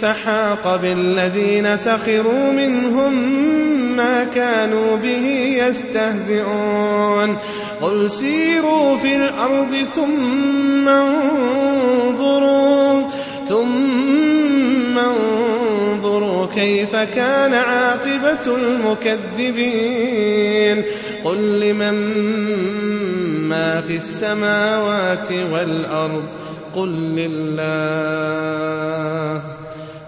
فحاق بالذين سخروا منهم ما كانوا به يستهزئون. قل سيروا في الأرض ثم انظروا ثم انظروا كيف كان عاقبة المكذبين. قل لمن ما في السماوات والأرض؟ قل لله.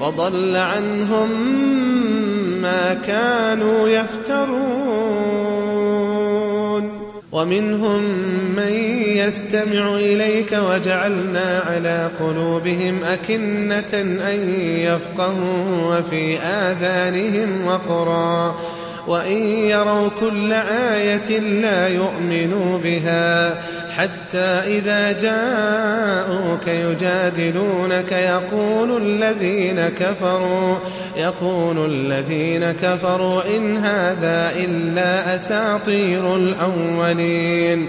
وضل عنهم ما كانوا يفترون. ومنهم من يستمع إليك وجعلنا على قلوبهم أكنة أن يفقهوا وفي آذانهم وقرا. وإن يروا كل آية لا يؤمنوا بها حتى إذا جاءوك يجادلونك يقول الذين كفروا يقول الذين كفروا إن هذا إلا أساطير الأولين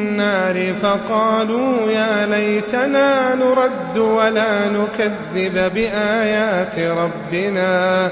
فقالوا يا ليتنا نرد ولا نكذب بآيات ربنا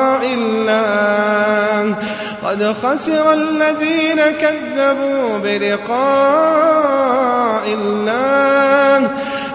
قد خسر الذين كذبوا بلقاء الله.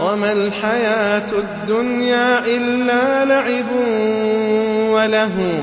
وما الحياة الدنيا إلا لعب وله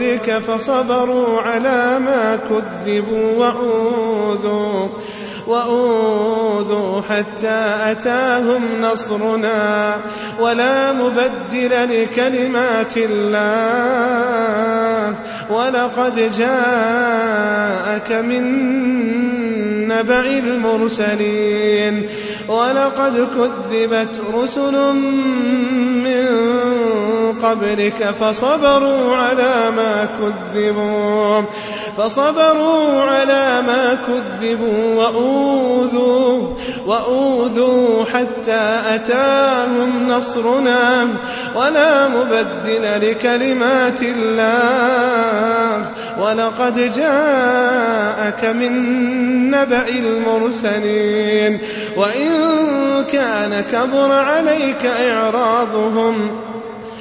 قبلك فصبروا على ما كذبوا وأوذوا وأوذوا حتى أتاهم نصرنا. ولا مبدل لكلمات الله. ولقد جاءك من نبع المرسلين. ولقد كذبت رسل من قبلك فصبروا على ما كذبوا فصبروا على ما كذبوا وأوذوا وأوذوا حتى أتاهم نصرنا ولا مبدل لكلمات الله. ولقد جاءك من نبأ المرسلين. وإن كان كبر عليك إعراضهم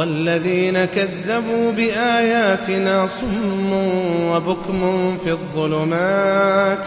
والذين كذبوا بآياتنا صم وبكم في الظلمات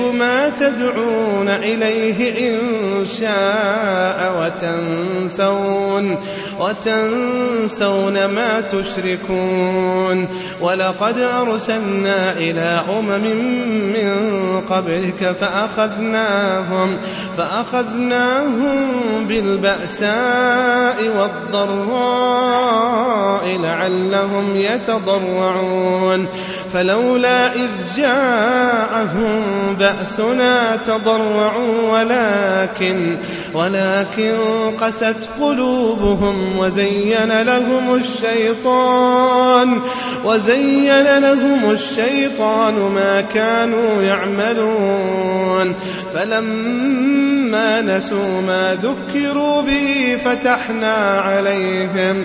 ما تدعون إليه إن شاء وتنسون وتنسون ما تشركون ولقد أرسلنا إلى أمم من قبلك فأخذناهم فأخذناهم بالبأساء والضراء لعلهم يتضرعون فلولا إذ جاءهم بأسنا تضرعوا ولكن ولكن قست قلوبهم وزين لهم الشيطان وزين لهم الشيطان ما كانوا يعملون. فلما نسوا ما ذكروا به فتحنا عليهم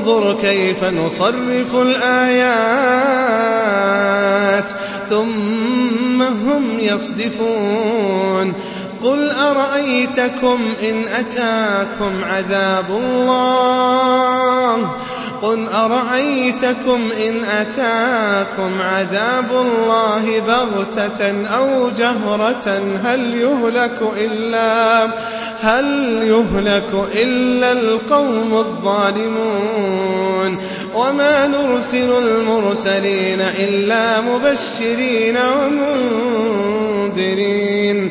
انظر كيف نصرف الآيات ثم هم يصدفون. قل أرأيتكم إن أتاكم عذاب الله قل أرأيتكم إن أتاكم عذاب الله بغتة أو جهرة هل يهلك إلا هل يهلك إلا القوم الظالمون وما نرسل المرسلين إلا مبشرين ومنذرين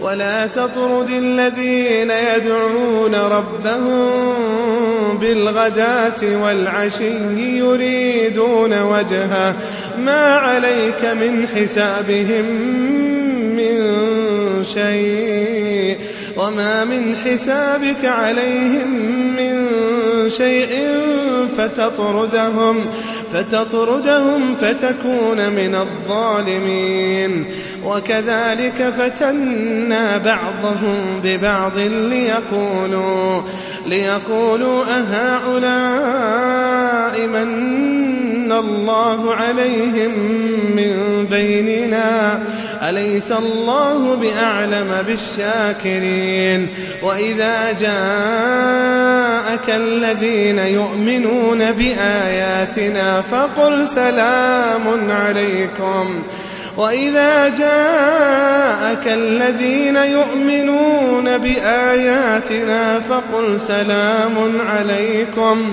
ولا تطرد الذين يدعون ربهم بالغداة والعشي يريدون وجهه. ما عليك من حسابهم من شيء. وما من حسابك عليهم من شيء فتطردهم. فتطردهم فتكون من الظالمين. وكذلك فتنا بعضهم ببعض ليقولوا ليقولوا أهؤلاء من الله عليهم من بيننا أليس الله بأعلم بالشاكرين وإذا جاءك الذين يؤمنون بآياتنا فقل سلام عليكم وإذا جاءك الذين يؤمنون بآياتنا فقل سلام عليكم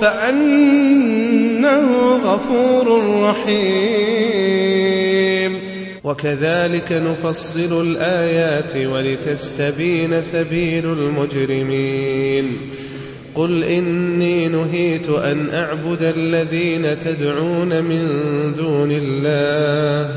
فأنه غفور رحيم. وكذلك نفصل الآيات ولتستبين سبيل المجرمين. قل إني نهيت أن أعبد الذين تدعون من دون الله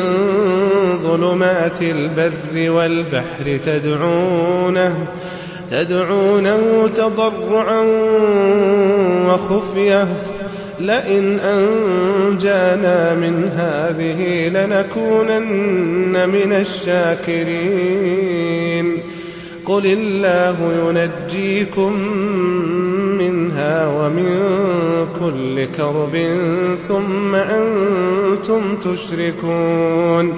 ظلمات البر والبحر تدعونه تدعونه تضرعا وخفية. لئن أنجانا من هذه لنكونن من الشاكرين. قل الله ينجيكم منها ومن كل كرب ثم أنتم تشركون.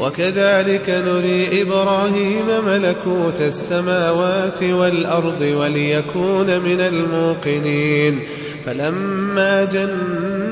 وكذلك نري إبراهيم ملكوت السماوات والأرض وليكون من الموقنين. فلما جن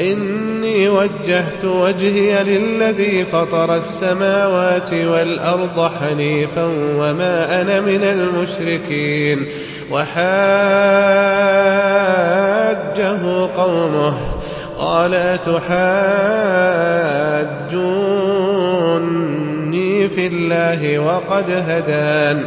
إني وجهت وجهي للذي فطر السماوات والأرض حنيفا وما أنا من المشركين وحاجه قومه قال تحاجوني في الله وقد هدان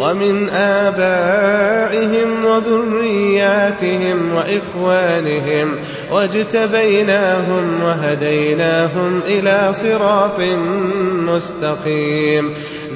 ومن آبائهم وذرياتهم وإخوانهم واجتبيناهم وهديناهم إلى صراط مستقيم.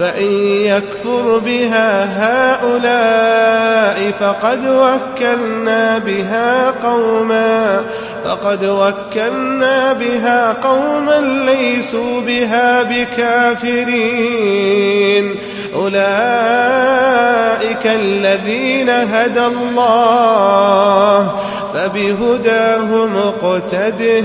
فإن يكفر بها هؤلاء فقد وكلنا بها قوما فقد وكلنا بها قوما ليسوا بها بكافرين. أولئك الذين هدى الله فبهداه مقتده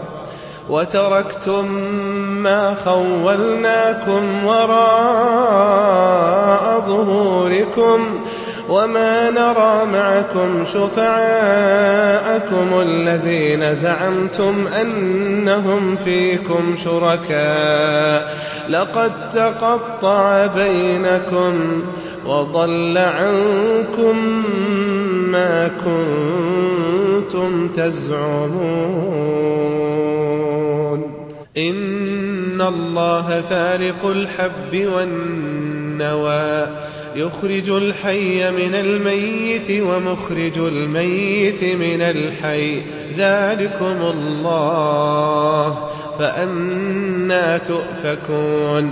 وتركتم ما خولناكم وراء ظهوركم وما نرى معكم شفعاءكم الذين زعمتم أنهم فيكم شركاء. لقد تقطع بينكم وضل عنكم ما كنتم تزعمون إن الله فارق الحب والنوى يخرج الحي من الميت ومخرج الميت من الحي ذلكم الله فأنا تؤفكون.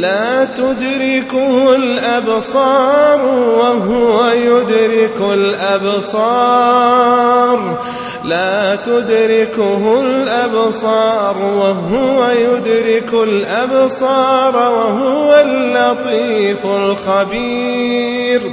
لا تدركه الأبصار وهو يدرك الأبصار. لا تدركه الأبصار وهو يدرك الأبصار وهو اللطيف الخبير.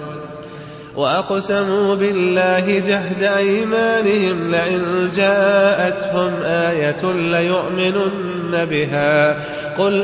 وأقسموا بالله جهد أيمانهم لئن جاءتهم آية ليؤمنن بها. قل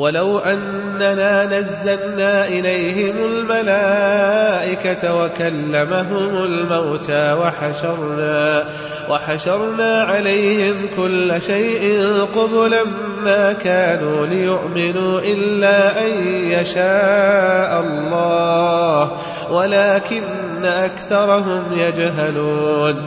ولو أننا نزلنا إليهم الملائكة وكلمهم الموتى وحشرنا وحشرنا عليهم كل شيء قبلا ما كانوا ليؤمنوا إلا أن يشاء الله ولكن أكثرهم يجهلون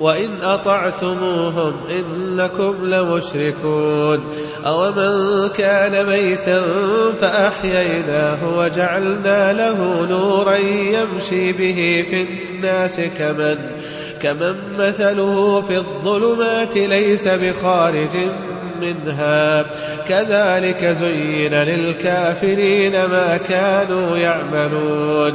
وإن أطعتموهم إنكم لمشركون أومن كان ميتا فأحييناه وجعلنا له نورا يمشي به في الناس كمن كمن مثله في الظلمات ليس بخارج منها كذلك زين للكافرين ما كانوا يعملون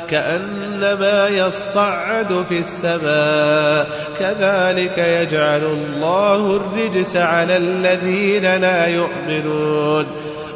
كأنما يصعد في السماء. كذلك يجعل الله الرجس على الذين لا يؤمنون.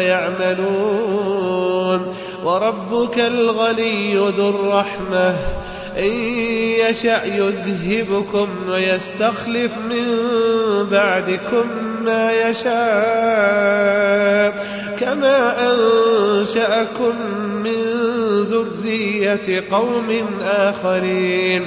يعملون. وربك الغني ذو الرحمة. إن يشأ يذهبكم ويستخلف من بعدكم ما يشاء. كما أنشأكم من ذرية قوم آخرين.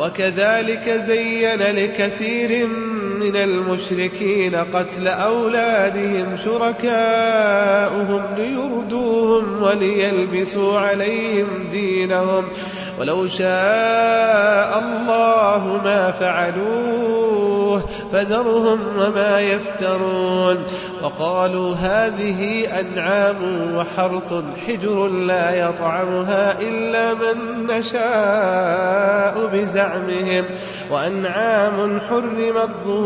وكذلك زين لكثير من المشركين قتل أولادهم شركاؤهم ليردوهم وليلبسوا عليهم دينهم ولو شاء الله ما فعلوه فذرهم وما يفترون وقالوا هذه أنعام وحرث حجر لا يطعمها إلا من نشاء بزعمهم وأنعام حرمت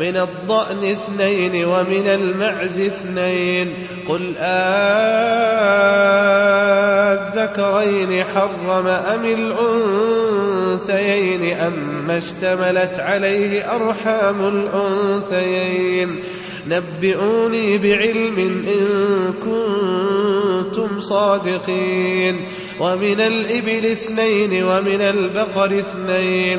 من الضأن اثنين ومن المعز اثنين. قل آذكرين حرم أم الأنثيين أما اشتملت عليه أرحام الأنثيين. نبئوني بعلم إن كنتم صادقين. ومن الإبل اثنين ومن البقر اثنين.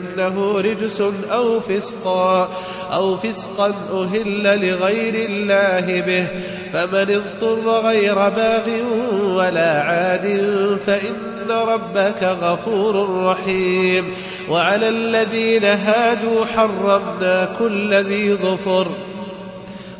فإنه رجس أو فسقا أو فسقا أهل لغير الله به فمن اضطر غير باغ ولا عاد فإن ربك غفور رحيم. وعلى الذين هادوا حرمنا كل ذي ظفر.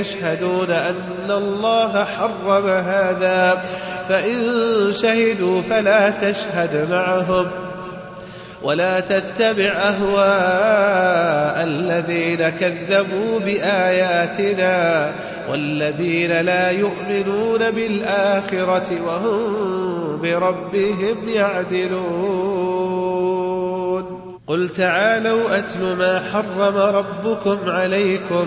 يشهدون أن الله حرم هذا فإن شهدوا فلا تشهد معهم ولا تتبع أهواء الذين كذبوا بآياتنا والذين لا يؤمنون بالآخرة وهم بربهم يعدلون. قل تعالوا أتل ما حرم ربكم عليكم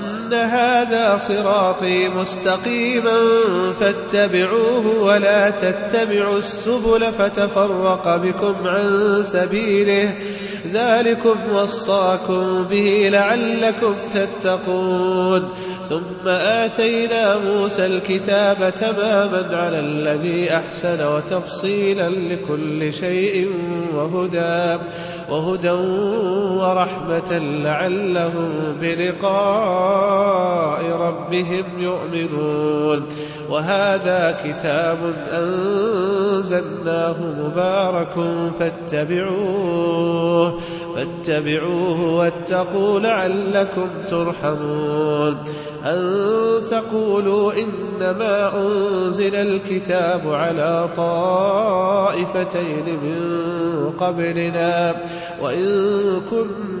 هذا صراطي مستقيما فاتبعوه ولا تتبعوا السبل فتفرق بكم عن سبيله. ذلكم وصاكم به لعلكم تتقون. ثم آتينا موسى الكتاب تماما على الذي أحسن وتفصيلا لكل شيء وهدى وهدى ورحمة لعلهم بلقاء. ربهم يؤمنون. وهذا كتاب أنزلناه مبارك فاتبعوه فاتبعوه واتقوا لعلكم ترحمون. أن تقولوا إنما أنزل الكتاب على طائفتين من قبلنا وإن كنا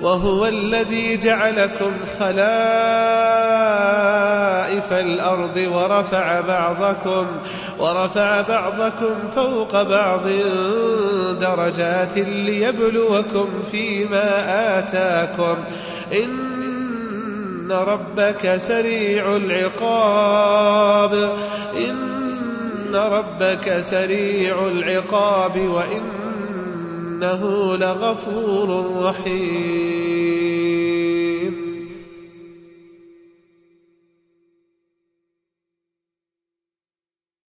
وهو الذي جعلكم خلائف الأرض ورفع بعضكم ورفع بعضكم فوق بعض درجات ليبلوكم فيما آتاكم. إن ربك سريع العقاب إن ربك سريع العقاب وإنه لغفور رحيم.